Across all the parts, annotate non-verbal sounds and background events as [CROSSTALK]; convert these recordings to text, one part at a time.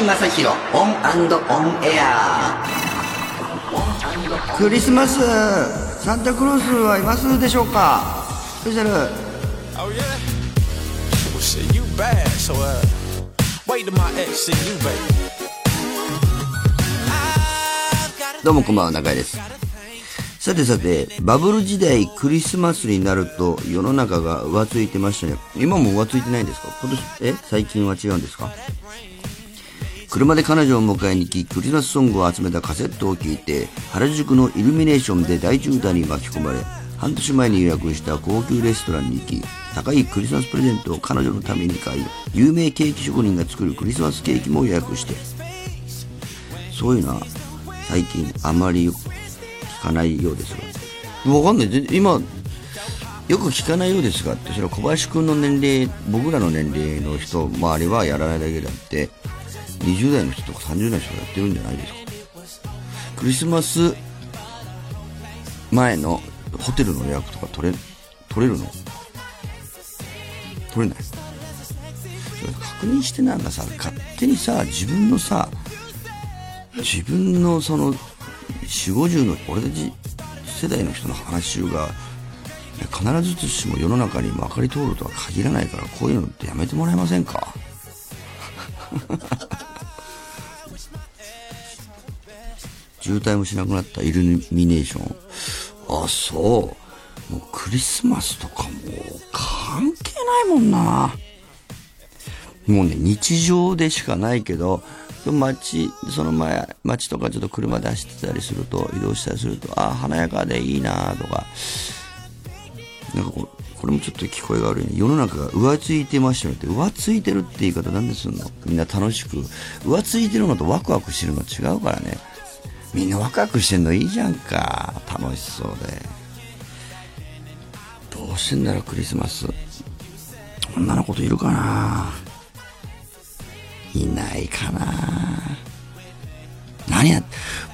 井正広オンオンエア。クリスマスサンタクロースはいますでしょうか？スペシャル。Oh yeah? Well shit, you bad, so uh wait till my ex see you, baby. どうもこんばんは中井です。さてさてバブル時代クリスマスになると世の中が浮ついてましたね。今も浮ついてないんですか？今年え？最近は違うんですか？車で彼女を迎えに行きクリスマスソングを集めたカセットを聴いて原宿のイルミネーションで大渋滞に巻き込まれ半年前に予約した高級レストランに行き高いクリスマスプレゼントを彼女のために買い有名ケーキ職人が作るクリスマスケーキも予約して。そういうのは最近あまり聞かないようですが。わかんない。今よく聞かないようですがってそれは小林くんの年齢僕らの年齢の人周りはやらないだけであって20代の人とか30代の人がやってるんじゃないですか。クリスマス前のホテルの予約とか取れ取れるの？取れない？それ確認してなんかさ勝手にさ自分のさ自分のその4 5 0の俺たち世代の人の話が必ずしも世の中にまかり通るとは限らないからこういうのってやめてもらえませんか？渋滞もしなくなったイルミネーション。あそう。もうクリスマスとかもう関係ないもんな。もうね日常でしかないけど街その前街とかちょっと車で走ってたりすると移動したりするとああ華やかでいいなとか。なんかここれもちょっと聞こえが悪いね。世の中が浮ついてましたよって。浮ついてるって言い方なんですんの？みんな楽しく。浮ついてるのとワクワクしてるの違うからね。みんなワクワクしてんのいいじゃんか。楽しそうで。どうしてんだろクリスマス。女の子といるかな。いないかな。何や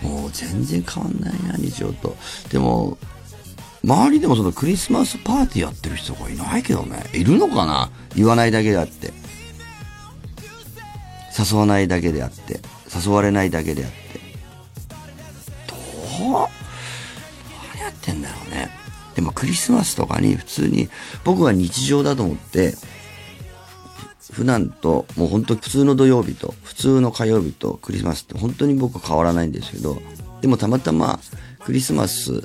もう全然変わんないな日常と。でも周りでもそのクリスマスパーティーやってる人がいないけどね。いるのかな。言わないだけであって。誘わないだけであって。誘われないだけであって。クリスマスとかに普通に僕は日常だと思って普段ともう本当普通の土曜日と普通の火曜日とクリスマスって本当に僕は変わらないんですけどでもたまたまクリスマス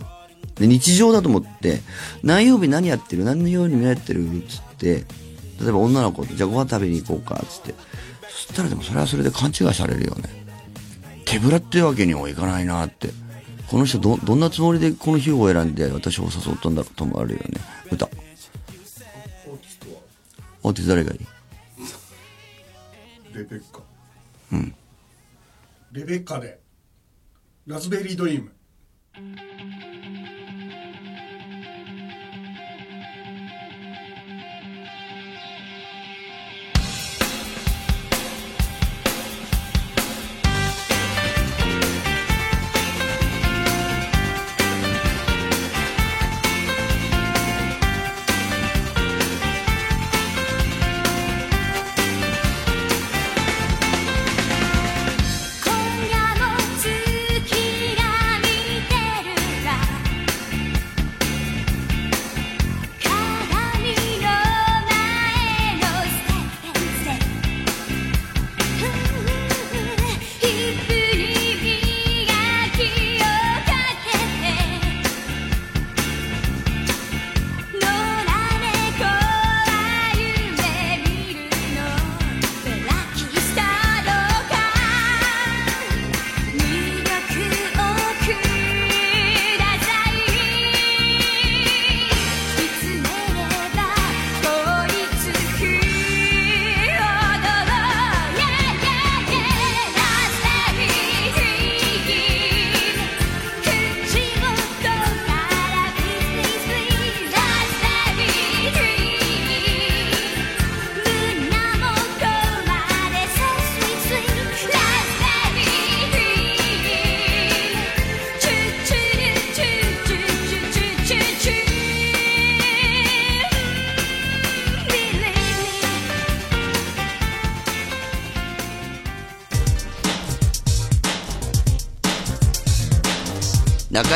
で日常だと思って何曜日何やってる何のように何やってるっつって例えば女の子とじゃあご飯食べに行こうかっつってそしたらでもそれはそれで勘違いされるよね。手ぶらってわけにはいかないなって。この人どどんなつもりでこの日を選んで私を誘ったんだろうと思われるよね。歌。オーティス誰がいい？レベッカ。うん。レベッカで。ラズベリードリーム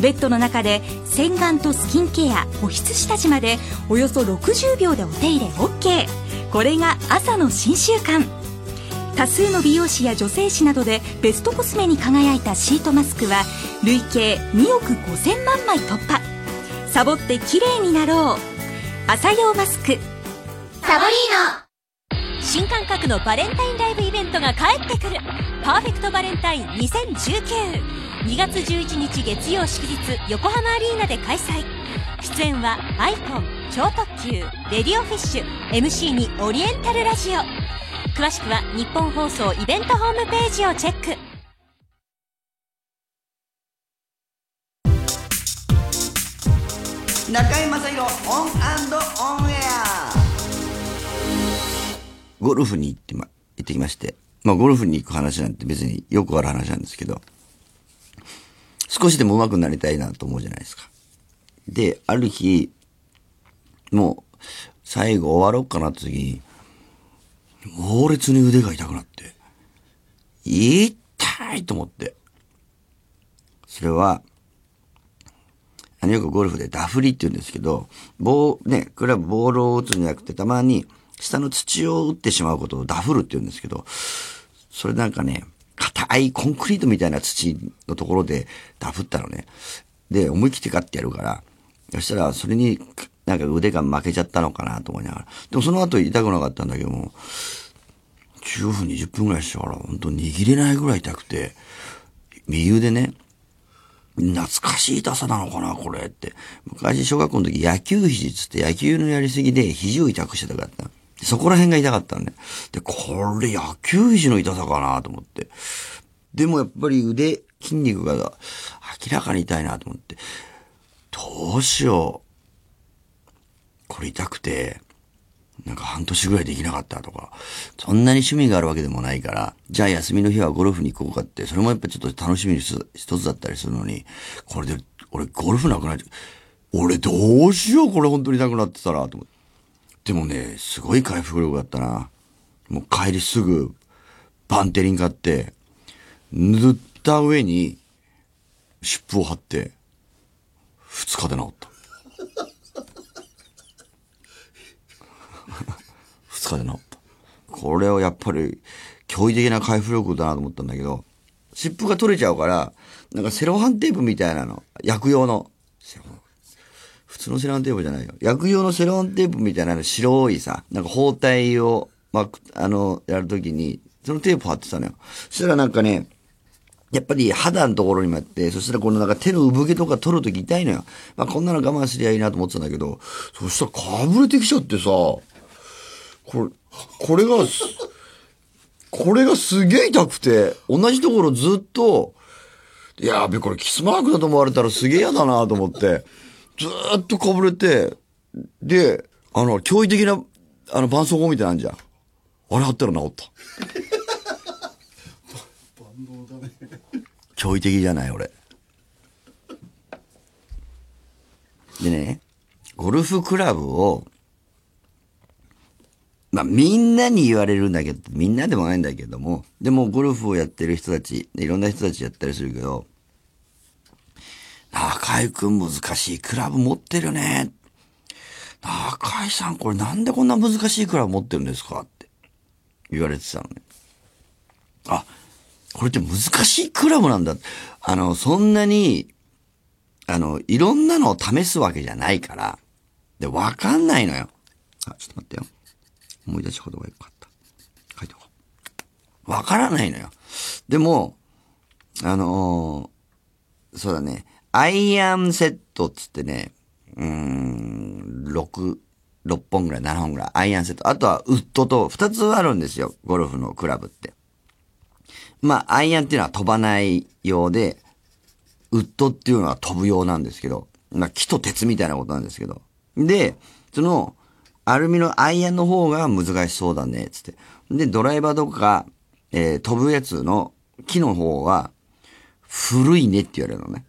ベッドの中で洗顔とスキンケア保湿下地までおよそ60秒でお手入れ OK これが朝の新習慣。多数の美容師や女性誌などでベストコスメに輝いたシートマスクは累計2億5000万枚突破。サボって綺麗になろう。朝用マスク。サボリーノ。新感覚のバレンタインライブイベントが帰ってくる。パーフェクトバレンタイン2019 2月11日月曜祝日横浜アリーナで開催。出演は iKON 超特急 RADIO FISH MC にオリエンタルラジオ。詳しくはニッポン放送イベントホームページをチェック。中居正広オンオンエア。ゴルフに行ってま、行ってきまして。まあゴルフに行く話なんて別によくある話なんですけど、少しでも上手くなりたいなと思うじゃないですか。で、ある日、もう、最後終わろうかなって時に、猛烈に腕が痛くなって、痛いと思って。それは、あの、よくゴルフでダフリって言うんですけど、棒、ね、クラブ、ボールを打つんじゃなくて、たまに、下の土を打ってしまうことをダフるって言うんですけど、それなんかね、硬いコンクリートみたいな土のところでダフったのね。で、思い切ってガッてやるから、そしたら、それに、なんか腕が負けちゃったのかなと思いながら。でもその後痛くなかったんだけども、15分、20分ぐらいしてから、本当握れないぐらい痛くて、右腕ね、懐かしい痛さなのかな、これって。昔、小学校の時、野球肘つって野球のやりすぎで肘を痛くしてたかった。そこら辺が痛かったのね。で、これ野球肘の痛さかなと思って。でもやっぱり腕、筋肉が明らかに痛いなと思って。どうしよう。これ痛くて、なんか半年ぐらいできなかったとか、そんなに趣味があるわけでもないから、じゃあ休みの日はゴルフに行こうかって、それもやっぱちょっと楽しみに一つだったりするのに、これで、俺ゴルフなくなっちゃう。俺どうしよう、これ本当になくなってたら、と思って。でもね、すごい回復力だったな。もう帰りすぐ、バンテリン買って、塗った上に、湿布を貼って、二日で治った。[LAUGHS] 二日で治った。これはやっぱり、驚異的な回復力だなと思ったんだけど、湿布が取れちゃうから、なんかセロハンテープみたいなの、薬用の、普通のセロハンテープじゃないよ。薬用のセロンテープみたいな白いさ、なんか包帯を巻く、あの、やるときに、そのテープ貼ってたのよ。そしたらなんかね、やっぱり肌のところにもあって、そしたらこのなんか手の産毛とか取るとき痛いのよ。まあこんなの我慢すりゃいいなと思ってたんだけど、そしたらかぶれてきちゃってさ、これ、これが、これがすげえ痛くて、同じところずっと、いやべ、これキスマークだと思われたらすげえ嫌だなと思って、ずーっとかぶれて、で、あの、驚異的な、あの、絆創膏みたいなんじゃん。あれ貼ったら治った。[LAUGHS] 驚異的じゃない、俺。でね、ゴルフクラブを、まあ、みんなに言われるんだけど、みんなでもないんだけども、でもゴルフをやってる人たち、いろんな人たちやったりするけど、中井くん難しいクラブ持ってるね。中井さんこれなんでこんな難しいクラブ持ってるんですかって言われてたのね。あ、これって難しいクラブなんだ。あの、そんなに、あの、いろんなのを試すわけじゃないから。で、わかんないのよ。あ、ちょっと待ってよ。思い出したことがよかった。書いておこう。わからないのよ。でも、あのーそうだね。アイアンセットっつってね、うーん、6、6本ぐらい、7本ぐらい。アイアンセット。あとはウッドと2つあるんですよ。ゴルフのクラブって。まあ、アイアンっていうのは飛ばない用で、ウッドっていうのは飛ぶ用なんですけど、まあ、木と鉄みたいなことなんですけど。で、その、アルミのアイアンの方が難しそうだね、つって。で、ドライバーとか、えー飛ぶやつの木の方は、古いねって言われるのね。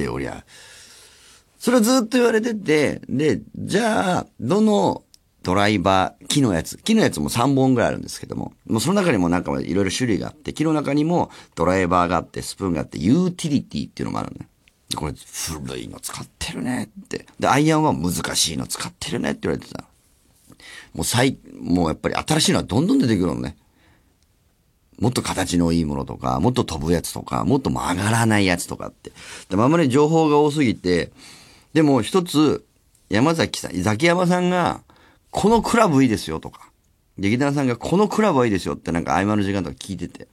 で、俺は、それをずっと言われてて、で、じゃあ、どのドライバー、木のやつ、木のやつも3本ぐらいあるんですけども、もうその中にもなんかいろいろ種類があって、木の中にもドライバーがあって、スプーンがあって、ユーティリティっていうのもあるのね。これ、古いの使ってるねって。で、アイアンは難しいの使ってるねって言われてた。もう最、もうやっぱり新しいのはどんどん出てくるのね。もっと形のいいものとか、もっと飛ぶやつとか、もっと曲がらないやつとかって。でもあんまり情報が多すぎて、でも一つ、山崎さん、ザキヤマさんが、このクラブいいですよとか、劇団さんがこのクラブはいいですよってなんか合間の時間とか聞いてて。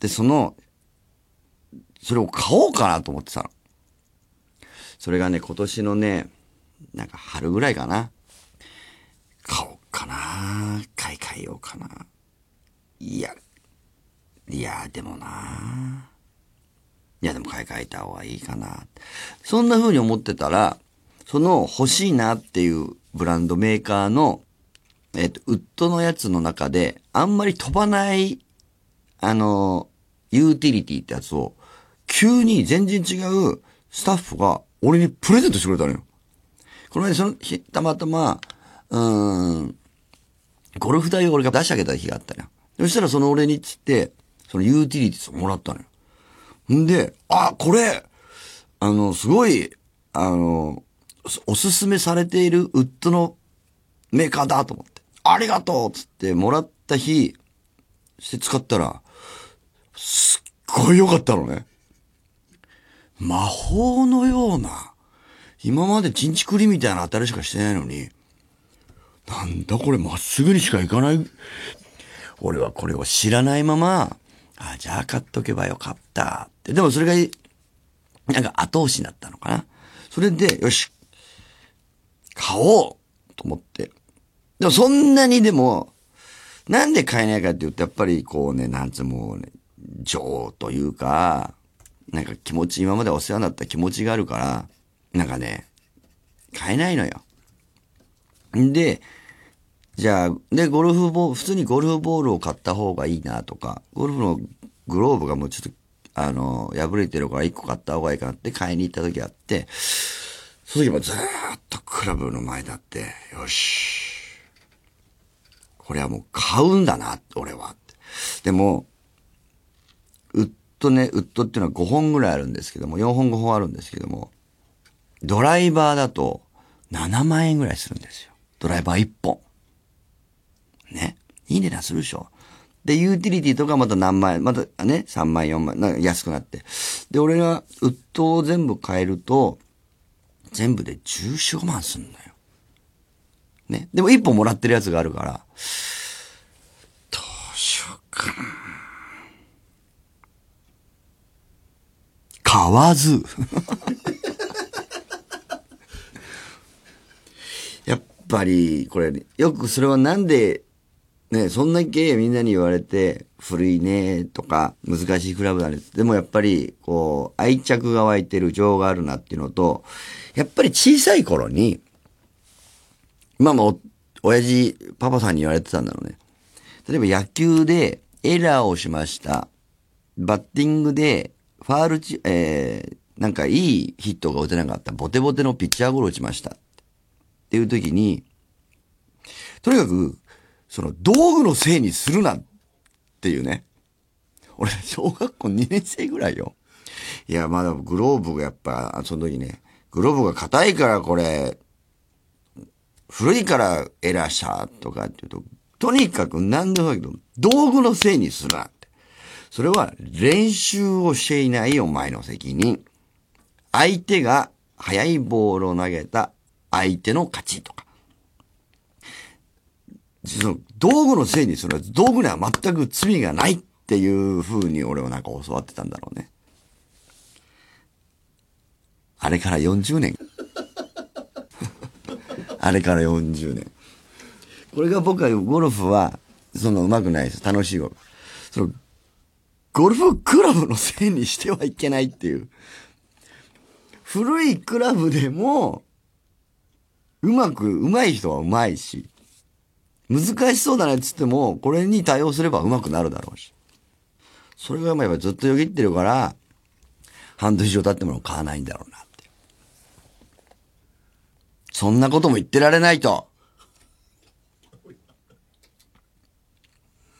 で、その、それを買おうかなと思ってたの。それがね、今年のね、なんか春ぐらいかな。買おうかな買い替えようかな。いや、いや、でもないや、でも買い替えた方がいいかな。そんな風に思ってたら、その欲しいなっていうブランドメーカーの、えっ、と、ウッドのやつの中で、あんまり飛ばない、あの、ユーティリティってやつを、急に全然違うスタッフが俺にプレゼントしてくれたのよ。この前その日、たまたま、うーん、ゴルフ代を俺が出してあげた日があったのよ。そしたらその俺につって、そのユーティリティをもらったのよ。んで、あ、これ、あの、すごい、あの、おすすめされているウッドのメーカーだと思って。ありがとうつってもらった日、して使ったら、すっごい良かったのね。魔法のような、今までチンチクリみたいな当たりしかしてないのに、なんだこれまっすぐにしか行かない。俺はこれを知らないまま、あ、じゃあ買っとけばよかったって。でもそれが、なんか後押しになったのかな。それで、よし、買おうと思って。でもそんなにでも、なんで買えないかって言うと、やっぱりこうね、なんつもうね、情というか、なんか気持ち、今までお世話になった気持ちがあるから、なんかね、買えないのよ。んで、じゃあ、で、ゴルフボール、普通にゴルフボールを買った方がいいなとか、ゴルフのグローブがもうちょっと、あの、破れてるから1個買った方がいいかなって買いに行った時あって、その時もずっとクラブの前だって、よし。これはもう買うんだな、俺は。でも、ウッドね、ウッドっていうのは5本ぐらいあるんですけども、4本5本あるんですけども、ドライバーだと7万円ぐらいするんですよ。ドライバー1本。ね。いい値段するでしょ。で、ユーティリティとかまた何万円、またね、3万4万、なんか安くなって。で、俺がウッドを全部買えると、全部で14、万すんのよ。ね。でも1本もらってるやつがあるから、どうしようかな。買わず。[LAUGHS] やっぱり、これ、よくそれはなんで、ね、そんだけみんなに言われて、古いね、とか、難しいクラブだね。でもやっぱり、こう、愛着が湧いてる情があるなっていうのと、やっぱり小さい頃に、まあまあ、親父、パパさんに言われてたんだろうね。例えば野球でエラーをしました。バッティングで、ファールチ、えー、なんかいいヒットが打てなかった。ボテボテのピッチャーゴロ打ちました。っていう時に、とにかく、その道具のせいにするなっていうね。俺、小学校2年生ぐらいよ。いや、まだグローブがやっぱ、その時ね、グローブが硬いからこれ、古いからエラーしたとかっていうと、とにかく何でもないけど、道具のせいにするなって。それは練習をしていないお前の責任。相手が速いボールを投げた相手の勝ちとか。その道具のせいにする道具には全く罪がないっていう風に俺はなんか教わってたんだろうね。あれから40年。[LAUGHS] あれから40年。これが僕はゴルフは、その上手くないです。楽しいゴルフ。その、ゴルフクラブのせいにしてはいけないっていう。古いクラブでも、うまく、うまい人はうまいし、難しそうだねっつっても、これに対応すればうまくなるだろうし。それがまあやっぱずっとよぎってるから、半年以上経っても買わないんだろうなって。そんなことも言ってられないと。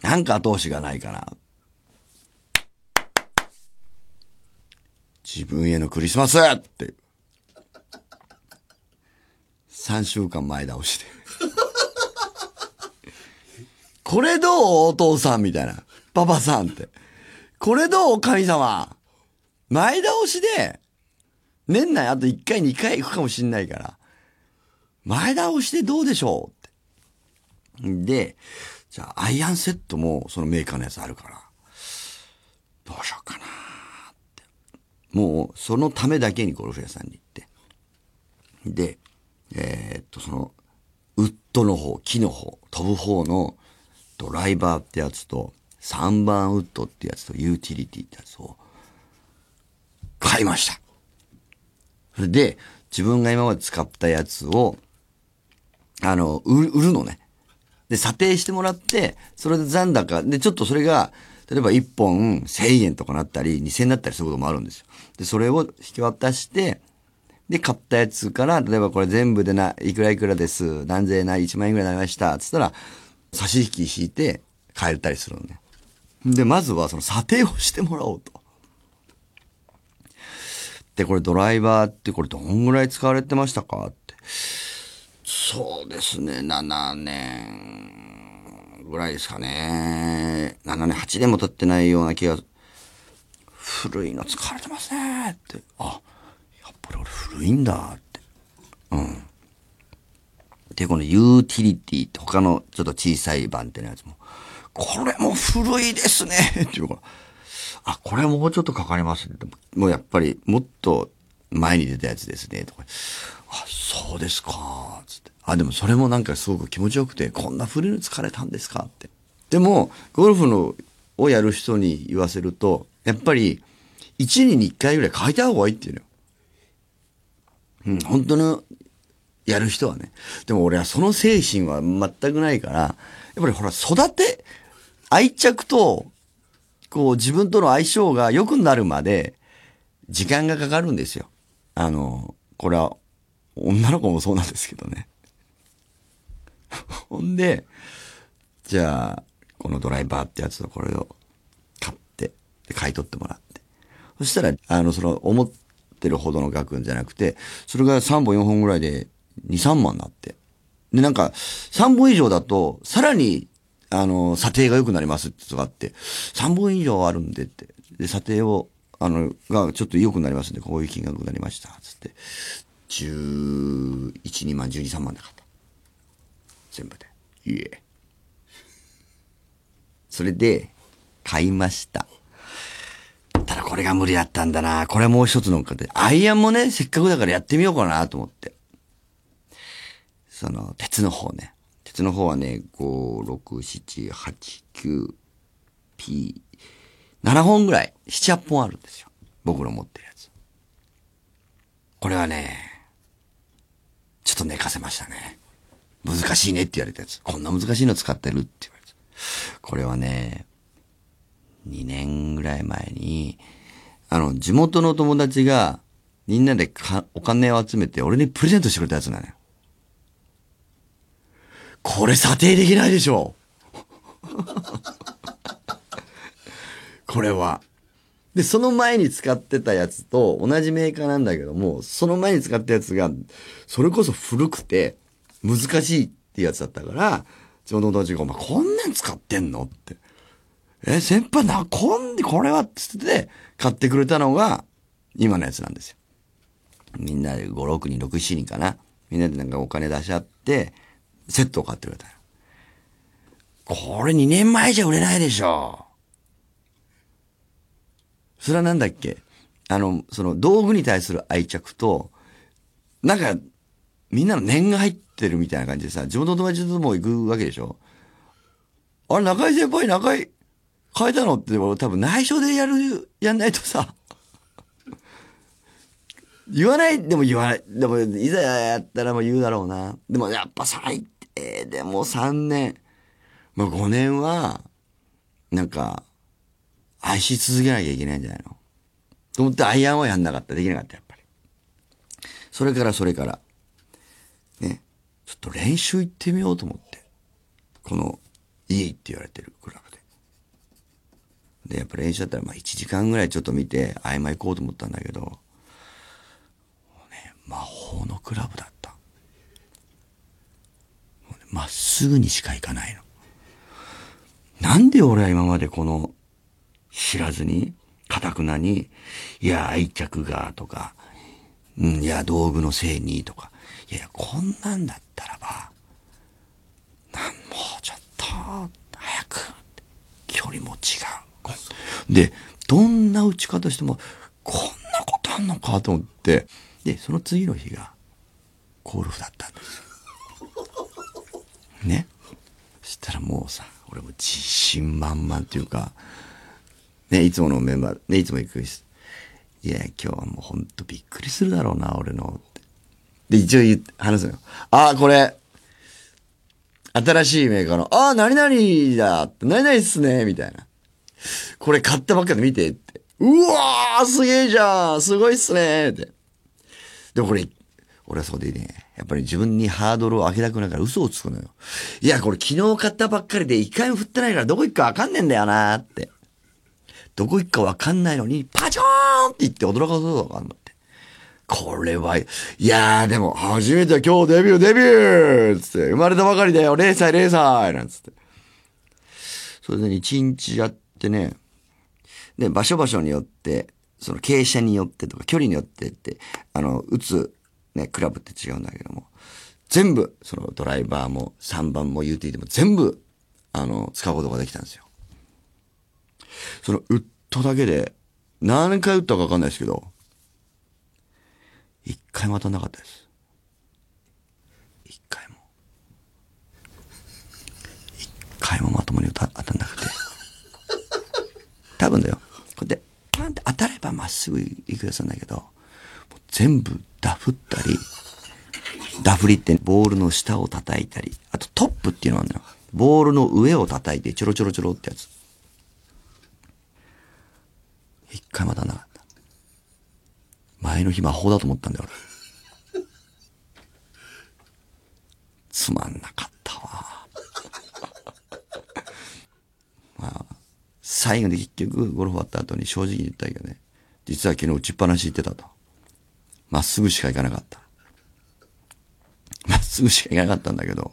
なんか後押しがないかな。自分へのクリスマスって。3週間前倒しで。これどう？お父さんみたいな。パパさんって。これどう？神様前倒しで、年内あと1回2回行くかもしんないから、前倒しでどうでしょうって。で、じゃあアイアンセットもそのメーカーのやつあるから、どうしようかなって。もうそのためだけにゴルフ屋さんに行って。で、えーっと、その、ウッドの方、木の方、飛ぶ方のドライバーってやつと、3番ウッドってやつと、ユーティリティってやつを、買いました。それで、自分が今まで使ったやつを、あの、売るのね。で、査定してもらって、それで残高、で、ちょっとそれが、例えば1本1000円とかなったり、2000円だったりすることもあるんですよ。で、それを引き渡して、で、買ったやつから、例えばこれ全部でな、いくらいくらです。何税ない、1万円ぐらいになりました。つったら、差し引き引いて、買えたりするのね。で、まずはその査定をしてもらおうと。で、これドライバーってこれどんぐらい使われてましたかって。そうですね、7年ぐらいですかね。7年、8年も経ってないような気が、古いの使われてますねって。あ、やっぱり俺古いんだって。うん。で、このユーティリティって他のちょっと小さい版ってのやつも、これも古いですねっていうから、あ、これもうちょっとかかりますね。もうやっぱりもっと前に出たやつですね。とか、あ、そうですか。つって。あ、でもそれもなんかすごく気持ちよくて、こんな古いの疲れたんですかって。でも、ゴルフのをやる人に言わせると、やっぱり、1年に1回ぐらい変えた方がいいっていうのよ。うん、本当のやる人はね。でも俺はその精神は全くないから、やっぱりほら、育て、愛着と、こう自分との相性が良くなるまで、時間がかかるんですよ。あの、これは、女の子もそうなんですけどね。[LAUGHS] ほんで、じゃあ、このドライバーってやつとこれを買って、で買い取ってもらって。そしたら、あの、その、思ってるほどの額じゃなくて、それが3本4本ぐらいで2、3万になって。で、なんか、3本以上だと、さらに、あの、査定が良くなりますってとがあって、3本以上あるんでって。で、査定を、あの、がちょっと良くなりますんで、こういう金額になりました。つって、11、2万、12、3万で買った。全部で。いえ。[LAUGHS] それで、買いました。ただこれが無理だったんだな。これもう一つのかで。アイアンもね、せっかくだからやってみようかなと思って。その、鉄の方ね。鉄の方はね、5、6、7、8、9、P、7本ぐらい、7、8本あるんですよ。僕の持ってるやつ。これはね、ちょっと寝かせましたね。難しいねって言われたやつ。こんな難しいの使ってるって言われた。これはね、2年ぐらい前に、あの、地元の友達が、みんなでかお金を集めて、俺にプレゼントしてくれたやつなのよ。これ査定できないでしょうこれは。で、その前に使ってたやつと同じメーカーなんだけども、その前に使ったやつが、それこそ古くて難しいってやつだったから、地元の友達が、お前こんなん使ってんのって。え、先輩な、こんで、これはっつって買ってくれたのが、今のやつなんですよ。みんなで5、6人、6、7人かな。みんなでなんかお金出し合って、セットを買ってくれたよ。これ2年前じゃ売れないでしょ。それはなんだっけ？あの、その道具に対する愛着と、なんか、みんなの念が入ってるみたいな感じでさ、地元の友達とも行くわけでしょあれ、中井先輩、中井、変えたのって、多分内緒でやる、やんないとさ、言わない、でも言わない。でも、いざやったらもう言うだろうな。でもやっぱ最低でも3年、まあ5年は、なんか、愛し続けなきゃいけないんじゃないの？と思ってアイアンはやんなかった。できなかった、やっぱり。それからそれから、ね、ちょっと練習行ってみようと思って。この、いいって言われてるクラブで。で、やっぱ練習だったら、まあ1時間ぐらいちょっと見て、合間行こうと思ったんだけど、もうね、魔法のクラブだった。まっすぐにしか行かないの。なんで俺は今までこの、知らずに、かたくなに、いや、愛着が、とか、うん、いや、道具のせいに、とか、いやいや、こんなんだったらば、なん、もうちょっと、早く、距離も違う。で、どんな打ち方しても、こんなことあんのかと思って、で、その次の日が、ゴルフだったんですよ。ね。そしたらもうさ、俺も自信満々っていうか、ね、いつものメンバー、ね、いつも行くし、いや、今日はもうほんとびっくりするだろうな、俺の。ってで、一応言う話すのよ。ああ、これ、新しいメーカーの、ああ、何々だって、何々っすね、みたいな。これ買ったばっかで見てって。うわーすげえじゃんすごいっすねって。でこれ、俺はそこでね、やっぱり自分にハードルを上げたくないから嘘をつくのよ。いや、これ昨日買ったばっかりで一回も振ってないからどこ行くかわかんねえんだよなーって。どこ行くかわかんないのに、パチョーンって言って驚かそうとかあんのって。これは、いやーでも、初めて今日デビューデビューつって、生まれたばかりだよ !0 歳0歳なんつって。それで、一日やってね、で、場所場所によって、その傾斜によってとか距離によってって、あの、打つ、ね、クラブって違うんだけども、全部、そのドライバーも3番も UT でも全部、あの、使うことができたんですよ。その、ウッドだけで、何回打ったかわかんないですけど、一回も当たんなかったです。一回も。一回もまともに当たんなくて。多分だよ。こうやって、パンって当たればまっすぐ行くやつなんだけど、全部ダフったり、ダフりってボールの下を叩いたり、あとトップっていうのがあるのよ。ボールの上を叩いてちょろちょろちょろってやつ。一回も当たなかった。前の日魔法だと思ったんだよ、俺。つまんなかったわ。[LAUGHS] まあ、最後で結局ゴルフ終わった後に正直に言ったけどね。実は昨日打ちっぱなし行ってたと。まっすぐしか行かなかった。まっすぐしか行かなかったんだけど、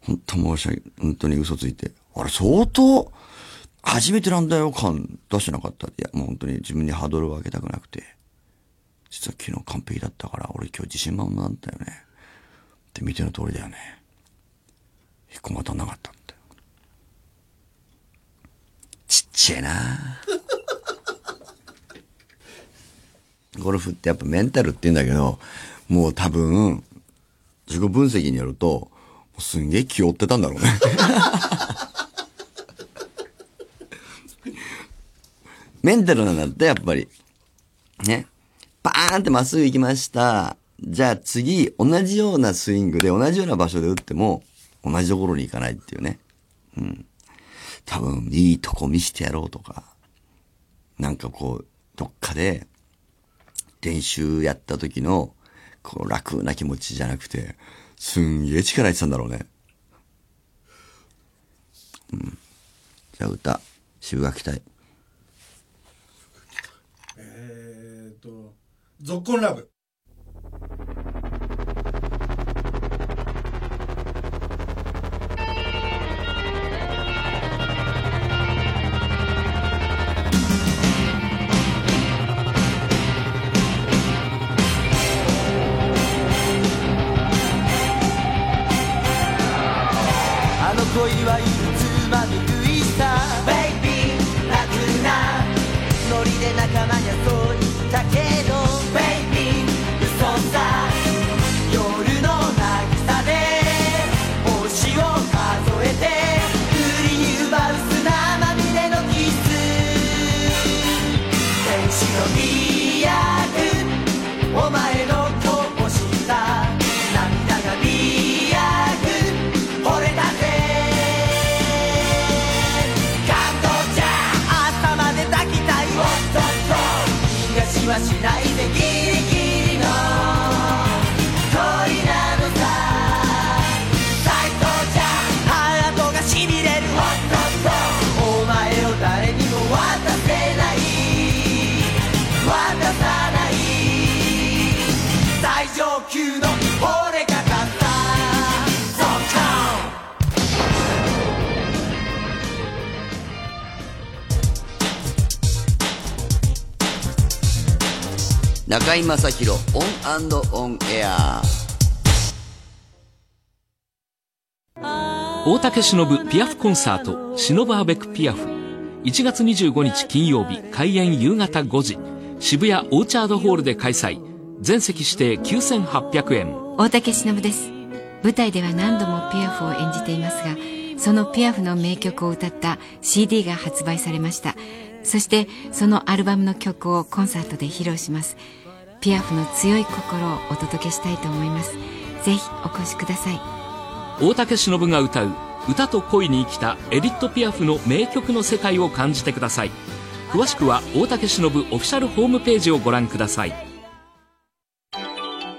本当申し訳、本当に嘘ついて。あれ相当、初めてなんだよ感出してなかった。いや、もう本当に自分にハードルを上げたくなくて。実は昨日完璧だったから、俺今日自信満々だったよね。って見ての通りだよね。一個も当たなかったって。ちっちゃいなぁゴルフってやっぱメンタルって言うんだけど、もう多分、自己分析によると、すんげえ気負ってたんだろうね。[LAUGHS] メンタルなんだって、やっぱり。ね。パーンってまっすぐ行きました。じゃあ次、同じようなスイングで同じような場所で打っても、同じところに行かないっていうね。うん。多分、いいとこ見してやろうとか、なんかこう、どっかで、練習やった時の、こう、楽な気持ちじゃなくて、すんげえ力入ってたんだろうね。うん。じゃあ歌、渋垣隊。えー、と、ゾッコンラブ。中居正広オンオンエア。大竹しのぶピアフコンサート「しのぶ avec ピアフ」1月25日金曜日開演夕方5時。渋谷オーチャードホールで開催。全席指定9800円。大竹しのぶです。舞台では何度もピアフを演じていますがそのピアフの名曲を歌った CD が発売されました。そしてそのアルバムの曲をコンサートで披露しますピアフの強い心をお届けしたいと思います。ぜひお越しください。大竹しのぶが歌う歌と恋に生きたエディット・ピアフの名曲の世界を感じてください。詳しくは大竹しのぶオフィシャルホームページをご覧ください。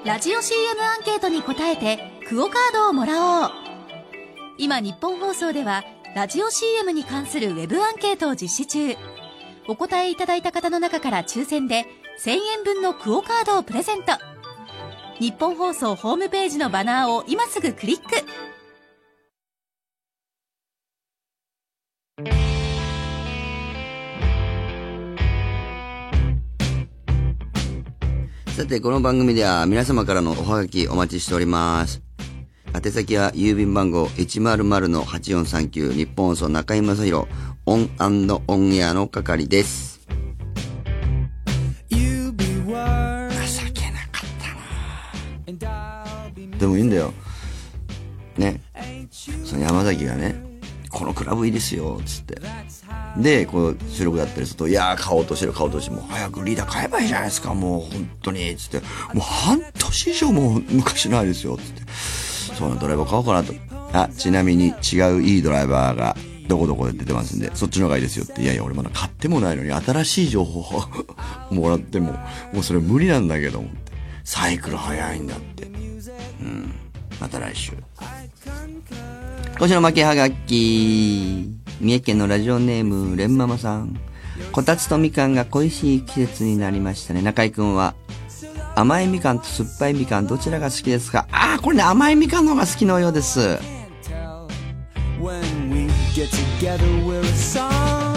ラジオ CM アンケートに答えてクオカードをもらおう。今日本放送ではラジオ CM に関するウェブアンケートを実施中。お答えいただいた方の中から抽選で1000円分のクオカードをプレゼント日本放送ホームページのバナーを今すぐクリックさて、この番組では皆様からのおはがきお待ちしております。宛先は郵便番号100-8439ニッポン放送中居正広オンオンエアの係です。でもいいんだよ。ね。その山崎がね、このクラブいいですよ、つって。で、こう、収録やったりすると、いやー、買おうとしてる、買おうとしてる、もう早くリーダー買えばいいじゃないですか、もう、本当に、つって。もう半年以上もう昔ないですよ、つって。そうなドライバー買おうかなと。あ、ちなみに違ういいドライバーが、どこどこで出てますんで、そっちの方がいいですよって。いやいや、俺まだ買ってもないのに、新しい情報を [LAUGHS] もらっても、もうそれ無理なんだけども。サイクル早いんだって。また来週。今週の負けはがき。三重県のラジオネーム、レンママさん。こたつとみかんが恋しい季節になりましたね。中井くんは、甘いみかんと酸っぱいみかんどちらが好きですか？ああ、これね、甘いみかんの方が好きのようです。When we get together, we're a song.